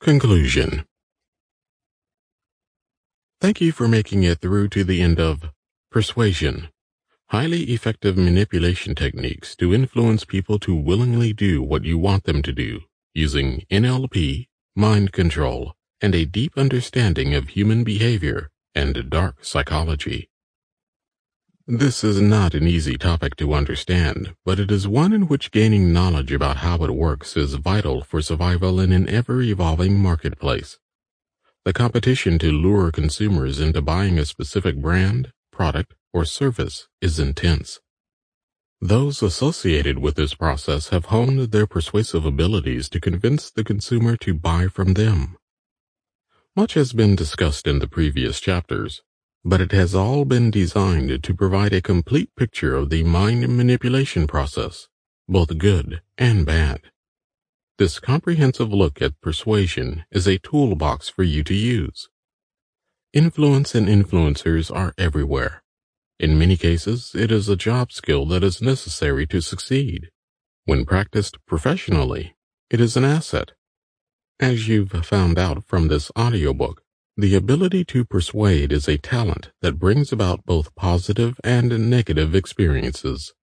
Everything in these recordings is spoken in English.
Conclusion Thank you for making it through to the end of Persuasion. Highly effective manipulation techniques to influence people to willingly do what you want them to do using NLP, mind control, and a deep understanding of human behavior and dark psychology. This is not an easy topic to understand, but it is one in which gaining knowledge about how it works is vital for survival in an ever-evolving marketplace. The competition to lure consumers into buying a specific brand, product, or service is intense. Those associated with this process have honed their persuasive abilities to convince the consumer to buy from them. Much has been discussed in the previous chapters, but it has all been designed to provide a complete picture of the mind manipulation process, both good and bad. This comprehensive look at persuasion is a toolbox for you to use. Influence and influencers are everywhere. In many cases, it is a job skill that is necessary to succeed. When practiced professionally, it is an asset. As you've found out from this audiobook, the ability to persuade is a talent that brings about both positive and negative experiences.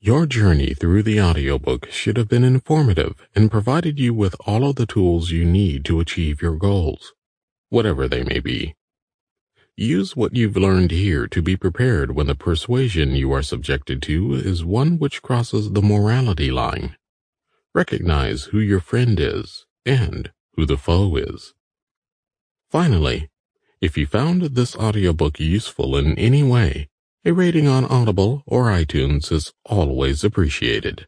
Your journey through the audiobook should have been informative and provided you with all of the tools you need to achieve your goals, whatever they may be. Use what you've learned here to be prepared when the persuasion you are subjected to is one which crosses the morality line. Recognize who your friend is and who the foe is. Finally, if you found this audiobook useful in any way, a rating on Audible or iTunes is always appreciated.